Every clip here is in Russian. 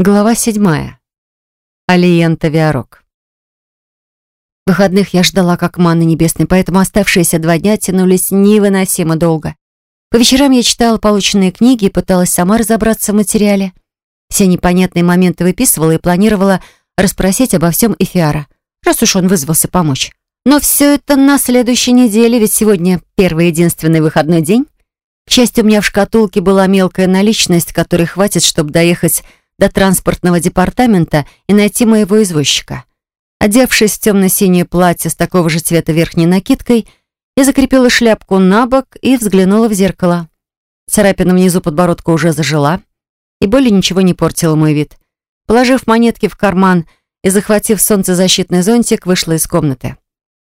Глава седьмая. Алиента Виарок. Выходных я ждала как манны небесной, поэтому оставшиеся два дня тянулись невыносимо долго. По вечерам я читала полученные книги и пыталась сама разобраться в материале. Все непонятные моменты выписывала и планировала расспросить обо всем Эфиара, раз уж он вызвался помочь. Но все это на следующей неделе, ведь сегодня первый единственный выходной день. К счастью, у меня в шкатулке была мелкая наличность, которой хватит, чтобы доехать до транспортного департамента и найти моего извозчика. Одевшись в темно-синее платье с такого же цвета верхней накидкой, я закрепила шляпку на бок и взглянула в зеркало. Царапина внизу подбородка уже зажила, и более ничего не портила мой вид. Положив монетки в карман и захватив солнцезащитный зонтик, вышла из комнаты.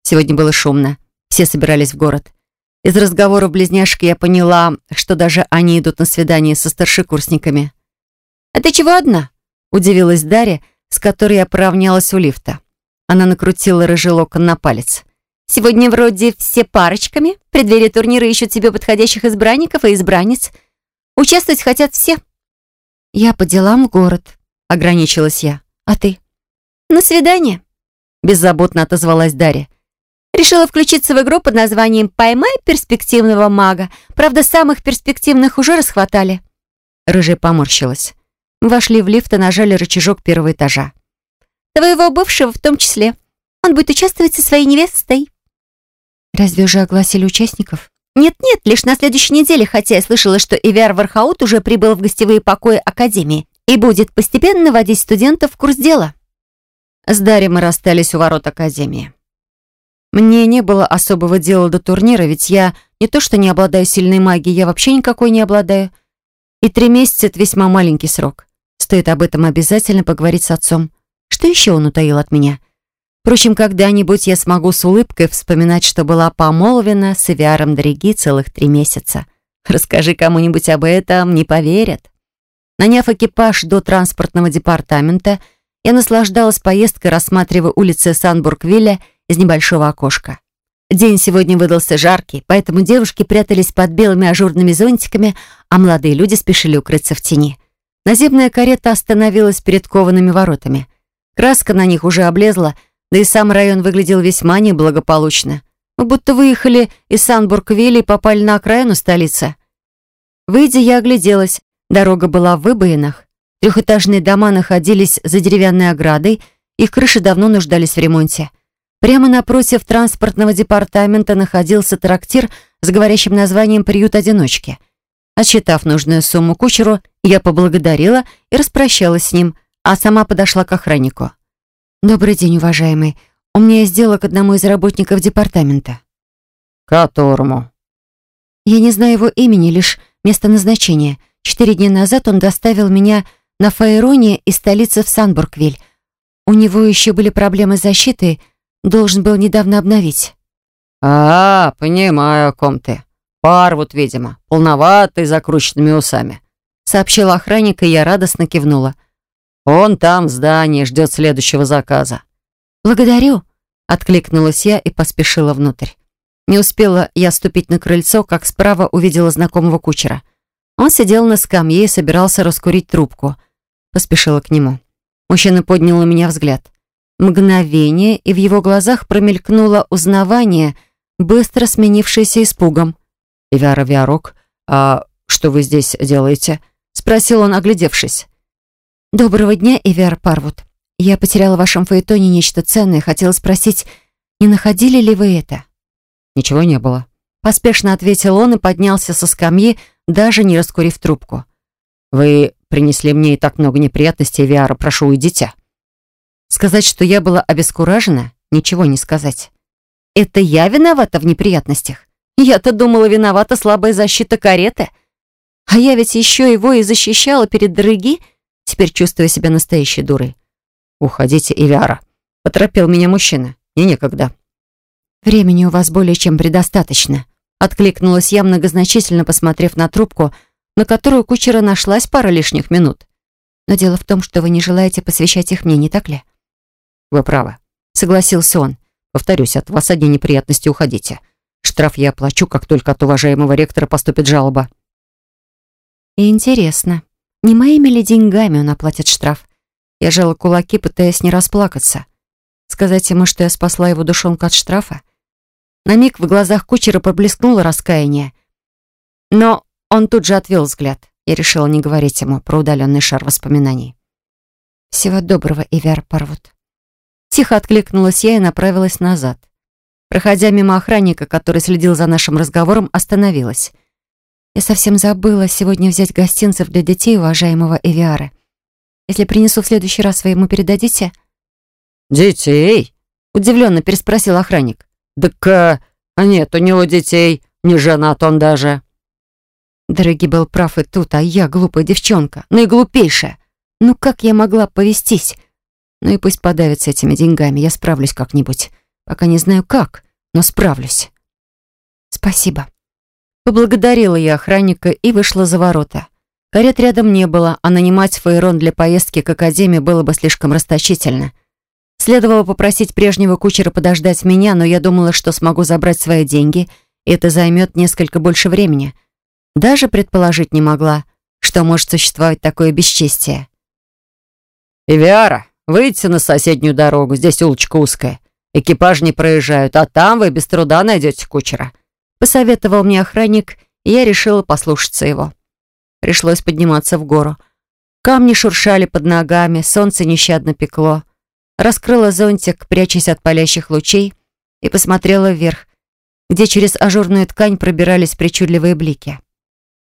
Сегодня было шумно. Все собирались в город. Из разговоров близняшки я поняла, что даже они идут на свидание со старшекурсниками. «А ты чего одна?» — удивилась Дарья, с которой я поравнялась у лифта. Она накрутила рыжий локон на палец. «Сегодня вроде все парочками. В преддверии турнира ищут себе подходящих избранников и избранниц. Участвовать хотят все». «Я по делам в город», — ограничилась я. «А ты?» «На свидание», — беззаботно отозвалась Дарья. Решила включиться в игру под названием «Поймай перспективного мага». Правда, самых перспективных уже расхватали. Рыжая поморщилась. Мы вошли в лифт и нажали рычажок первого этажа. «Твоего бывшего в том числе. Он будет участвовать со своей невестой». «Разве уже огласили участников?» «Нет-нет, лишь на следующей неделе, хотя я слышала, что Эвиар Вархаут уже прибыл в гостевые покои Академии и будет постепенно вводить студентов в курс дела». С Дарьей мы расстались у ворот Академии. Мне не было особого дела до турнира, ведь я не то что не обладаю сильной магией, я вообще никакой не обладаю. И три месяца — это весьма маленький срок. Стоит об этом обязательно поговорить с отцом. Что еще он утаил от меня? Впрочем, когда-нибудь я смогу с улыбкой вспоминать, что была помолвлена с Эвиаром Дороги целых три месяца. Расскажи кому-нибудь об этом, не поверят. Наняв экипаж до транспортного департамента, я наслаждалась поездкой, рассматривая улицы Санбург-Вилля из небольшого окошка. День сегодня выдался жаркий, поэтому девушки прятались под белыми ажурными зонтиками, а молодые люди спешили укрыться в тени. Наземная карета остановилась перед коваными воротами. Краска на них уже облезла, да и сам район выглядел весьма неблагополучно. Мы будто выехали из Санбург-Вилли и попали на окраину столицы. Выйдя, я огляделась. Дорога была в выбоинах. Трехэтажные дома находились за деревянной оградой, их крыши давно нуждались в ремонте. Прямо напротив транспортного департамента находился трактир с говорящим названием «Приют-одиночки». Отсчитав нужную сумму кучеру, я поблагодарила и распрощалась с ним, а сама подошла к охраннику. «Добрый день, уважаемый. У меня есть дело к одному из работников департамента». «Которому?» «Я не знаю его имени, лишь место назначения. Четыре дня назад он доставил меня на Фаероне из столицы в Санбургвиль. У него еще были проблемы с защитой, должен был недавно обновить». «А, понимаю, о ком ты. Парвуд, видимо, полноватый, закрученными усами», сообщил охранник, и я радостно кивнула. «Он там в здании ждет следующего заказа». «Благодарю», — откликнулась я и поспешила внутрь. Не успела я ступить на крыльцо, как справа увидела знакомого кучера. Он сидел на скамье и собирался раскурить трубку. Поспешила к нему. Мужчина поднял на меня взгляд. Мгновение, и в его глазах промелькнуло узнавание, быстро сменившееся испугом. «Ивяра Виарок, а что вы здесь делаете?» — спросил он, оглядевшись. «Доброго дня, Ивер Парвуд. Я потеряла в вашем фаэтоне нечто ценное. Хотела спросить, не находили ли вы это?» «Ничего не было». Поспешно ответил он и поднялся со скамьи, даже не раскурив трубку. «Вы принесли мне и так много неприятностей, Виара. Прошу, уйдите». Сказать, что я была обескуражена, ничего не сказать. Это я виновата в неприятностях? Я-то думала, виновата слабая защита кареты. А я ведь еще его и защищала перед дороги, теперь чувствую себя настоящей дурой. «Уходите, Ивиара», — поторопил меня мужчина. «Мне некогда». «Времени у вас более чем предостаточно», — откликнулась я, многозначительно посмотрев на трубку, на которую кучера нашлась пара лишних минут. «Но дело в том, что вы не желаете посвящать их мне, не так ли?» «Вы правы», — согласился он. «Повторюсь, от вас одни неприятности уходите. Штраф я оплачу, как только от уважаемого ректора поступит жалоба». «Интересно», Не моими ли деньгами он оплатит штраф? Я жала кулаки, пытаясь не расплакаться. Сказать ему, что я спасла его душонку от штрафа? На миг в глазах кучера проблескнуло раскаяние. Но он тут же отвел взгляд. Я решила не говорить ему про удаленный шар воспоминаний. «Всего доброго, Ивер Парвуд». Тихо откликнулась я и направилась назад. Проходя мимо охранника, который следил за нашим разговором, остановилась. Я совсем забыла сегодня взять гостинцев для детей уважаемого Эвиара. Если принесу в следующий раз, вы ему передадите?» «Детей?» — удивленно переспросил охранник. «Так, а, а нет, у него детей, не женат он даже». Дорогий был прав и тут, а я глупая девчонка, наиглупейшая. Ну как я могла повестись? Ну и пусть подавится этими деньгами, я справлюсь как-нибудь. Пока не знаю как, но справлюсь. Спасибо. Поблагодарила я охранника и вышла за ворота. Карет рядом не было, а нанимать фаерон для поездки к академии было бы слишком расточительно. Следовало попросить прежнего кучера подождать меня, но я думала, что смогу забрать свои деньги, и это займет несколько больше времени. Даже предположить не могла, что может существовать такое бесчестие. «Эвиара, выйдите на соседнюю дорогу, здесь улочка узкая. Экипаж не проезжают, а там вы без труда найдете кучера», посоветовал мне охранник, и я решила послушаться его. Пришлось подниматься в гору. Камни шуршали под ногами, солнце нещадно пекло. Раскрыла зонтик, прячась от палящих лучей, и посмотрела вверх, где через ажурную ткань пробирались причудливые блики.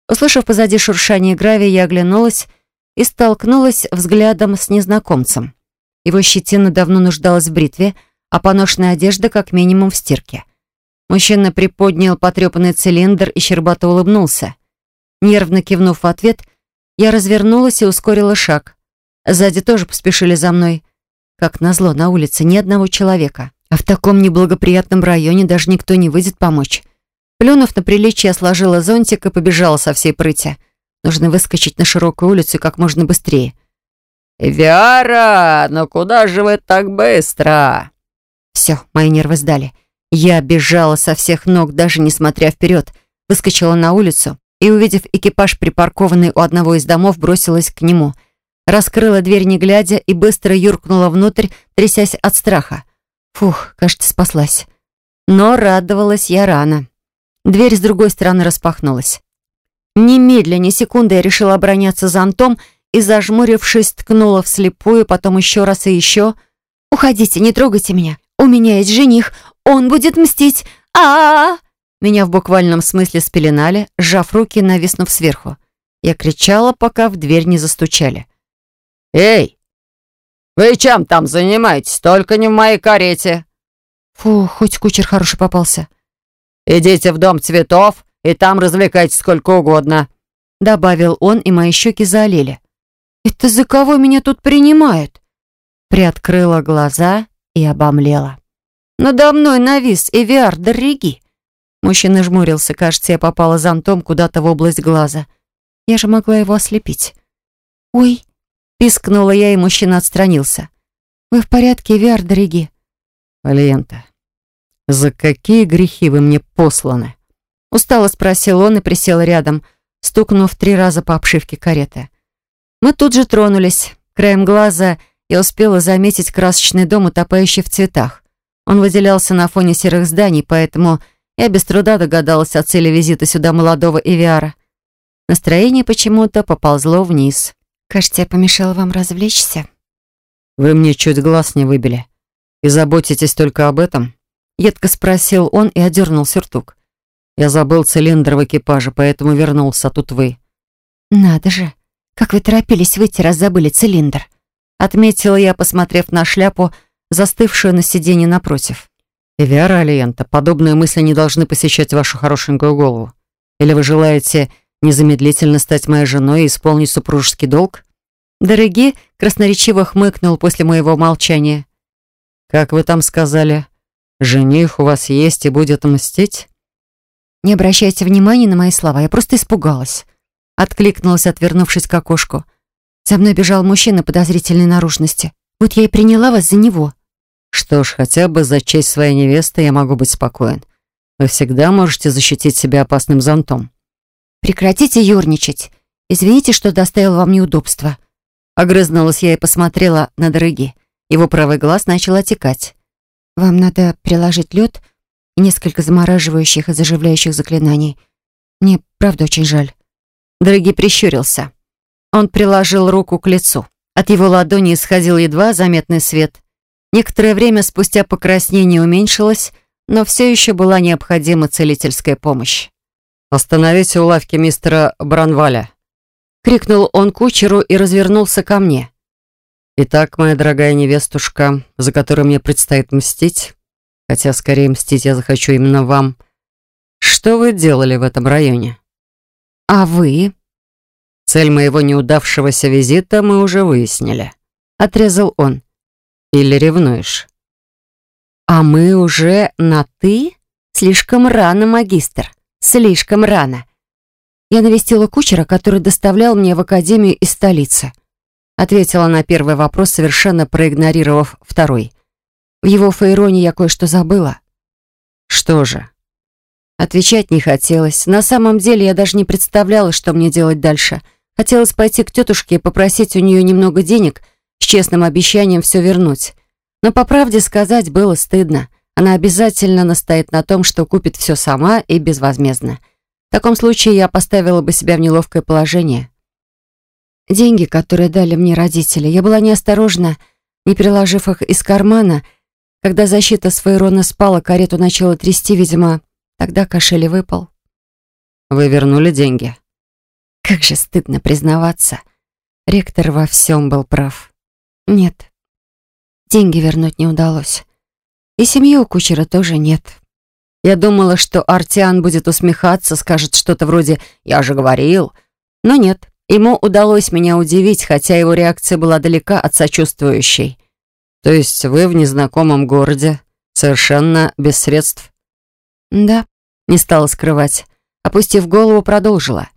Услышав позади шуршание гравия, я оглянулась и столкнулась взглядом с незнакомцем. Его щетина давно нуждалась в бритве, а поношенная одежда как минимум в стирке. Мужчина приподнял потрепанный цилиндр и щербато улыбнулся. Нервно кивнув в ответ, я развернулась и ускорила шаг. Сзади тоже поспешили за мной. Как назло, на улице ни одного человека. А в таком неблагоприятном районе даже никто не выйдет помочь. Плюнув на приличие, сложила зонтик и побежала со всей прыти. Нужно выскочить на широкую улицу как можно быстрее. «Виара, ну куда же вы так быстро?» Все, мои нервы сдали. Я бежала со всех ног, даже не смотря вперед. Выскочила на улицу и, увидев экипаж, припаркованный у одного из домов, бросилась к нему. Раскрыла дверь не глядя и быстро юркнула внутрь, трясясь от страха. Фух, кажется, спаслась. Но радовалась я рано. Дверь с другой стороны распахнулась. Немедленно, ни секунды я решила обороняться зонтом и, зажмурившись, ткнула вслепую, потом еще раз и еще. «Уходите, не трогайте меня. У меня есть жених. Он будет мстить. а а, -а! Меня в буквальном смысле спеленали, сжав руки, нависнув сверху. Я кричала, пока в дверь не застучали. «Эй, вы чем там занимаетесь? Только не в моей карете!» Фу, хоть кучер хороший попался. «Идите в дом цветов и там развлекайтесь сколько угодно», добавил он, и мои щеки заолели. «Это за кого меня тут принимают?» Приоткрыла глаза и обомлела. Надо мной навис Эвиар Дорриги. Мужчина жмурился, кажется, я попала зонтом куда-то в область глаза. Я же могла его ослепить. «Ой!» — пискнула я, и мужчина отстранился. «Вы в порядке, Эвиар Дорриги?» «Алиента, за какие грехи вы мне посланы?» Устало спросил он и присел рядом, стукнув три раза по обшивке кареты. Мы тут же тронулись. Краем глаза я успела заметить красочный дом, утопающий в цветах. Он выделялся на фоне серых зданий, поэтому я без труда догадалась о цели визита сюда молодого Эвиара. Настроение почему-то поползло вниз. «Кажется, я помешала вам развлечься». «Вы мне чуть глаз не выбили. И заботитесь только об этом?» Едко спросил он и одернул сюртук. «Я забыл цилиндр в экипаже, поэтому вернулся, а тут вы». «Надо же, как вы торопились выйти, раз забыли цилиндр», отметила я, посмотрев на шляпу, застывшую на сиденье напротив. «Эвиара Алиента, подобные мысли не должны посещать вашу хорошенькую голову. Или вы желаете незамедлительно стать моей женой и исполнить супружеский долг?» Дороги красноречиво хмыкнул после моего молчания. «Как вы там сказали, жених у вас есть и будет мстить?» «Не обращайте внимания на мои слова, я просто испугалась». Откликнулась, отвернувшись к окошку. За мной бежал мужчина подозрительной наружности. Вот я и приняла вас за него. Что ж, хотя бы за честь своей невесты я могу быть спокоен. Вы всегда можете защитить себя опасным зонтом. Прекратите юрничать. Извините, что доставил вам неудобства». Огрызнулась я и посмотрела на дороги. Его правый глаз начал отекать. «Вам надо приложить лед и несколько замораживающих и заживляющих заклинаний. Мне правда очень жаль». Дороги прищурился. Он приложил руку к лицу. От его ладони исходил едва заметный свет. Некоторое время спустя покраснение уменьшилось, но все еще была необходима целительская помощь. «Остановите у лавки мистера Бранваля», — крикнул он кучеру и развернулся ко мне. «Итак, моя дорогая невестушка, за которую мне предстоит мстить, хотя скорее мстить я захочу именно вам, что вы делали в этом районе?» «А вы?» «Цель моего неудавшегося визита мы уже выяснили», — отрезал он. «Или ревнуешь?» «А мы уже на «ты»? Слишком рано, магистр. Слишком рано. Я навестила кучера, который доставлял мне в академию из столицы. Ответила на первый вопрос, совершенно проигнорировав второй. В его фейроне я кое-что забыла. Что же? Отвечать не хотелось. На самом деле я даже не представляла, что мне делать дальше. Хотелось пойти к тетушке и попросить у нее немного денег с честным обещанием все вернуть. Но по правде сказать было стыдно. Она обязательно настоит на том, что купит все сама и безвозмездно. В таком случае я поставила бы себя в неловкое положение. Деньги, которые дали мне родители, я была неосторожна, не приложив их из кармана. Когда защита с Фейрона спала, карету начала трясти, видимо, тогда кошель выпал. «Вы вернули деньги?» Как же стыдно признаваться. Ректор во всем был прав. Нет, деньги вернуть не удалось. И семьи у кучера тоже нет. Я думала, что Артиан будет усмехаться, скажет что-то вроде «я же говорил». Но нет, ему удалось меня удивить, хотя его реакция была далека от сочувствующей. «То есть вы в незнакомом городе, совершенно без средств?» «Да», — не стала скрывать. Опустив голову, продолжила.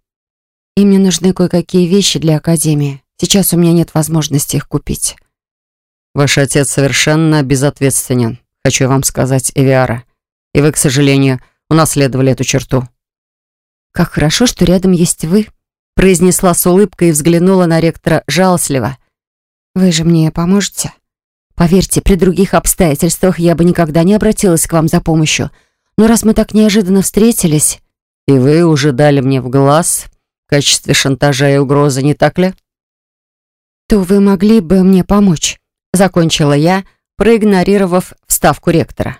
«И мне нужны кое-какие вещи для Академии. Сейчас у меня нет возможности их купить». «Ваш отец совершенно безответственен, хочу вам сказать, Эвиара. И вы, к сожалению, унаследовали эту черту. «Как хорошо, что рядом есть вы», — произнесла с улыбкой и взглянула на ректора жалостливо. «Вы же мне поможете? Поверьте, при других обстоятельствах я бы никогда не обратилась к вам за помощью. Но раз мы так неожиданно встретились...» «И вы уже дали мне в глаз качестве шантажа и угрозы, не так ли?» «То вы могли бы мне помочь», — закончила я, проигнорировав вставку ректора.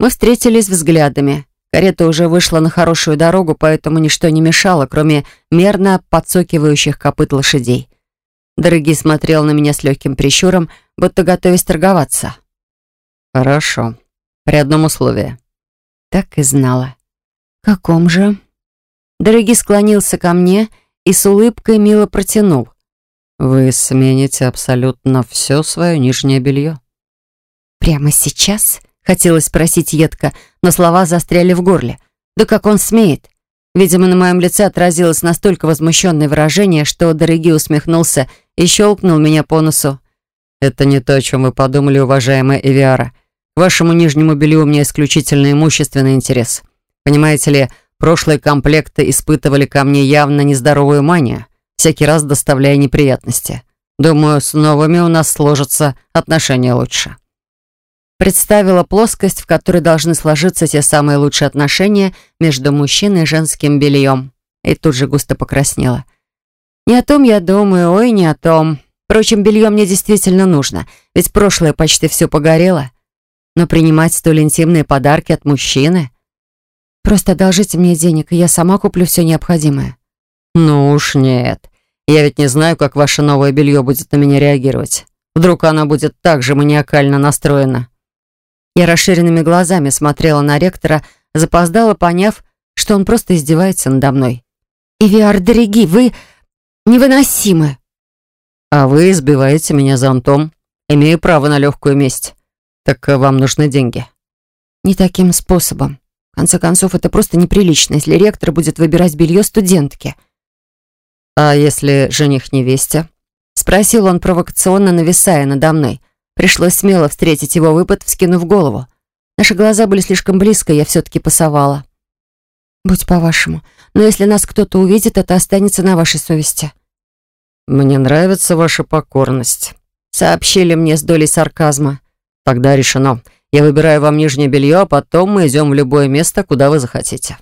Мы встретились взглядами. Карета уже вышла на хорошую дорогу, поэтому ничто не мешало, кроме мерно подсокивающих копыт лошадей. Дорогий смотрел на меня с легким прищуром, будто готовясь торговаться. «Хорошо. При одном условии». Так и знала. «Каком же?» Дорогий склонился ко мне и с улыбкой мило протянул. «Вы смените абсолютно все свое нижнее белье». «Прямо сейчас?» Хотелось спросить едко, но слова застряли в горле. Да как он смеет? Видимо, на моем лице отразилось настолько возмущенное выражение, что Дороги усмехнулся и щелкнул меня по носу. «Это не то, о чем вы подумали, уважаемая Эвиара. К вашему нижнему белью у меня исключительно имущественный интерес. Понимаете ли, прошлые комплекты испытывали ко мне явно нездоровую манию, всякий раз доставляя неприятности. Думаю, с новыми у нас сложатся отношения лучше» представила плоскость, в которой должны сложиться те самые лучшие отношения между мужчиной и женским бельем. И тут же густо покраснела. Не о том я думаю, ой, не о том. Впрочем, белье мне действительно нужно, ведь прошлое почти все погорело. Но принимать столь интимные подарки от мужчины... Просто одолжите мне денег, и я сама куплю все необходимое. Ну уж нет. Я ведь не знаю, как ваше новое белье будет на меня реагировать. Вдруг оно будет так же маниакально настроено. Я расширенными глазами смотрела на ректора, запоздала, поняв, что он просто издевается надо мной. «Ивиар, дороги, вы невыносимы!» «А вы избиваете меня зонтом. Имею право на легкую месть. Так вам нужны деньги». «Не таким способом. В конце концов, это просто неприлично, если ректор будет выбирать белье студентки». «А если жених невесте?» Спросил он провокационно, нависая надо мной. Пришлось смело встретить его выпад, вскинув голову. Наши глаза были слишком близко, я все-таки пасовала. Будь по-вашему. Но если нас кто-то увидит, это останется на вашей совести. «Мне нравится ваша покорность», — сообщили мне с долей сарказма. «Тогда решено. Я выбираю вам нижнее белье, а потом мы идем в любое место, куда вы захотите».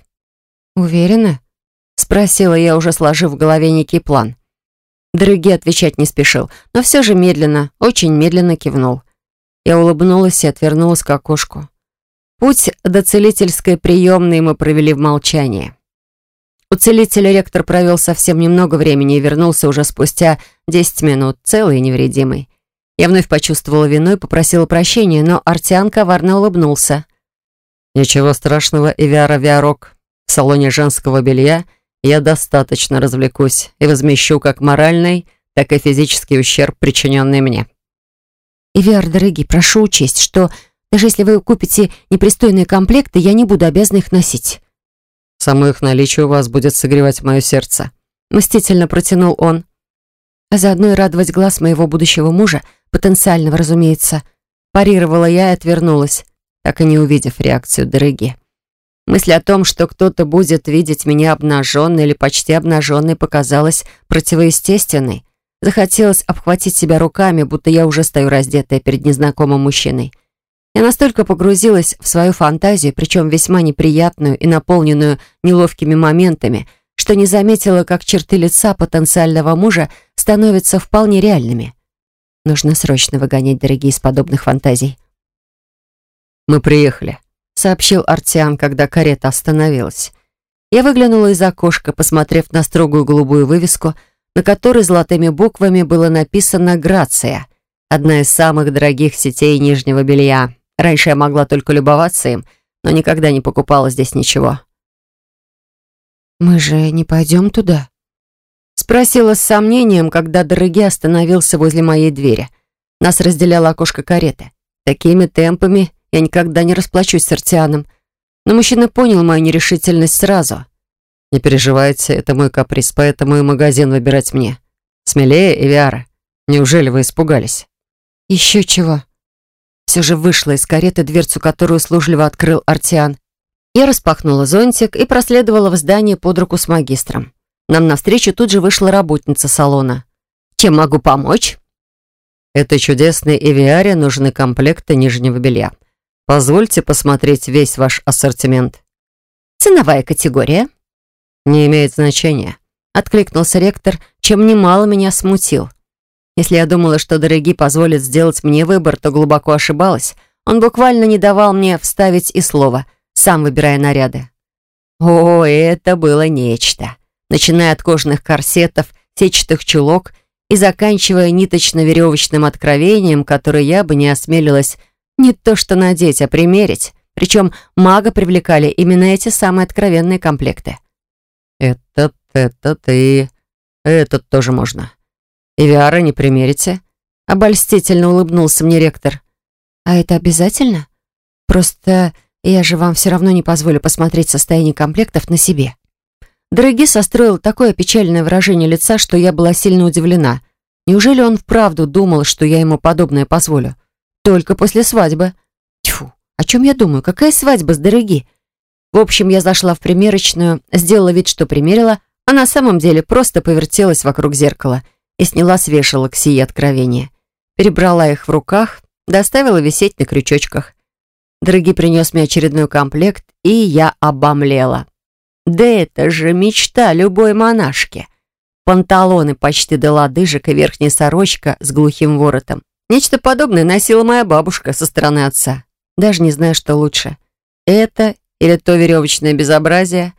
«Уверены?» — спросила я, уже сложив в голове некий план. Дороги отвечать не спешил, но все же медленно, очень медленно кивнул. Я улыбнулась и отвернулась к окошку. Путь до целительской приемной мы провели в молчании. У целителя ректор провел совсем немного времени и вернулся уже спустя 10 минут, целый и невредимый. Я вновь почувствовала вину и попросила прощения, но Артиан коварно улыбнулся. «Ничего страшного, Ивиара Виарок. В салоне женского белья я достаточно развлекусь и возмещу как моральный, так и физический ущерб, причиненный мне». «Ивиар, дорогие, прошу учесть, что даже если вы купите непристойные комплекты, я не буду обязана их носить». Само их наличие у вас будет согревать мое сердце». Мстительно протянул он. А заодно и радовать глаз моего будущего мужа, потенциального, разумеется. Парировала я и отвернулась, так и не увидев реакцию дороги. Мысль о том, что кто-то будет видеть меня обнаженной или почти обнаженной, показалась противоестественной. Захотелось обхватить себя руками, будто я уже стою раздетая перед незнакомым мужчиной. Я настолько погрузилась в свою фантазию, причем весьма неприятную и наполненную неловкими моментами, что не заметила, как черты лица потенциального мужа становятся вполне реальными. Нужно срочно выгонять дорогие из подобных фантазий. «Мы приехали», — сообщил Артиан, когда карета остановилась. Я выглянула из окошка, посмотрев на строгую голубую вывеску, на которой золотыми буквами было написано «Грация», одна из самых дорогих сетей нижнего белья. Раньше я могла только любоваться им, но никогда не покупала здесь ничего. «Мы же не пойдем туда?» Спросила с сомнением, когда Дороги остановился возле моей двери. Нас разделяло окошко кареты. Такими темпами я никогда не расплачусь с Артианом. Но мужчина понял мою нерешительность сразу. «Не переживайте, это мой каприз, поэтому и магазин выбирать мне. Смелее, Эвиара. Неужели вы испугались?» «Еще чего?» все же вышла из кареты, дверцу которую услужливо открыл Артиан. Я распахнула зонтик и проследовала в здание под руку с магистром. Нам навстречу тут же вышла работница салона. «Чем могу помочь?» «Это чудесной Эвиаре нужны комплекты нижнего белья. Позвольте посмотреть весь ваш ассортимент». «Ценовая категория?» «Не имеет значения», — откликнулся ректор, чем немало меня смутил. Если я думала, что дорогие позволят сделать мне выбор, то глубоко ошибалась. Он буквально не давал мне вставить и слова, сам выбирая наряды. О, это было нечто. Начиная от кожаных корсетов, сетчатых чулок и заканчивая ниточно-веревочным откровением, которое я бы не осмелилась не то что надеть, а примерить. Причем мага привлекали именно эти самые откровенные комплекты. «Этот, этот и этот тоже можно», «И Виара не примерите?» Обольстительно улыбнулся мне ректор. «А это обязательно? Просто я же вам все равно не позволю посмотреть состояние комплектов на себе». Дороги состроил такое печальное выражение лица, что я была сильно удивлена. Неужели он вправду думал, что я ему подобное позволю? Только после свадьбы. Тьфу, о чем я думаю? Какая свадьба с дороги? В общем, я зашла в примерочную, сделала вид, что примерила, а на самом деле просто повертелась вокруг зеркала — и сняла с вешалок сие откровения. Перебрала их в руках, доставила висеть на крючочках. Дорогий принес мне очередной комплект, и я обомлела. Да это же мечта любой монашки. Панталоны почти до лодыжек и верхняя сорочка с глухим воротом. Нечто подобное носила моя бабушка со стороны отца. Даже не знаю, что лучше. Это или то веревочное безобразие,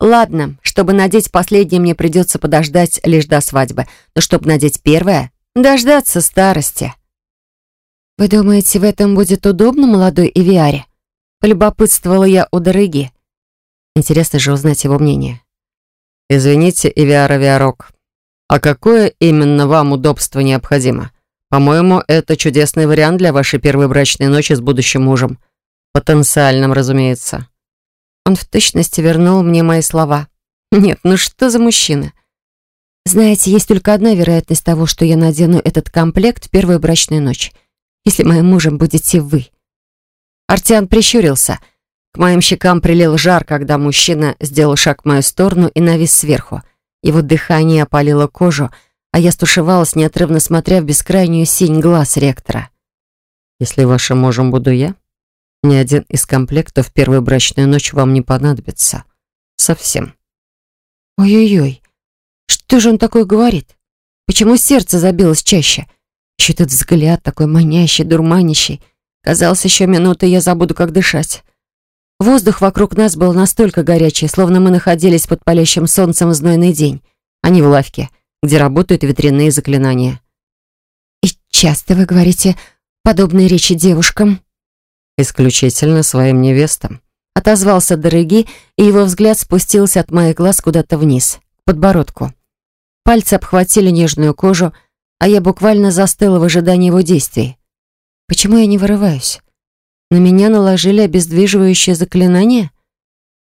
Ладно, чтобы надеть последнее, мне придется подождать лишь до свадьбы. Но чтобы надеть первое, дождаться старости. «Вы думаете, в этом будет удобно молодой Эвиаре?» Полюбопытствовала я у дороги. Интересно же узнать его мнение. «Извините, Эвиара Виарок, а какое именно вам удобство необходимо? По-моему, это чудесный вариант для вашей первой брачной ночи с будущим мужем. Потенциальным, разумеется». Он в точности вернул мне мои слова. Нет, ну что за мужчина? Знаете, есть только одна вероятность того, что я надену этот комплект в первую брачную ночь. Если моим мужем будете вы. Артиан прищурился. К моим щекам прилил жар, когда мужчина сделал шаг в мою сторону и навис сверху. Его дыхание опалило кожу, а я стушевалась, неотрывно смотря в бескрайнюю синь глаз ректора. «Если вашим мужем буду я, ни один из комплектов в первую брачную ночь вам не понадобится. Совсем». «Ой-ой-ой, что же он такое говорит? Почему сердце забилось чаще? Еще этот взгляд такой манящий, дурманящий. Казалось, еще минуты я забуду, как дышать». Воздух вокруг нас был настолько горячий, словно мы находились под палящим солнцем в знойный день, а не в лавке, где работают ветряные заклинания. «И часто вы говорите подобные речи девушкам?» «Исключительно своим невестам», — отозвался Дороги, и его взгляд спустился от моих глаз куда-то вниз, к подбородку. Пальцы обхватили нежную кожу, а я буквально застыла в ожидании его действий. «Почему я не вырываюсь?» На меня наложили обездвиживающее заклинание?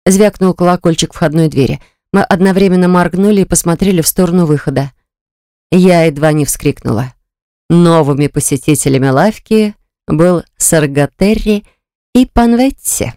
Звякнул колокольчик входной двери. Мы одновременно моргнули и посмотрели в сторону выхода. Я едва не вскрикнула. Новыми посетителями лавки был Саргатерри и Панветти.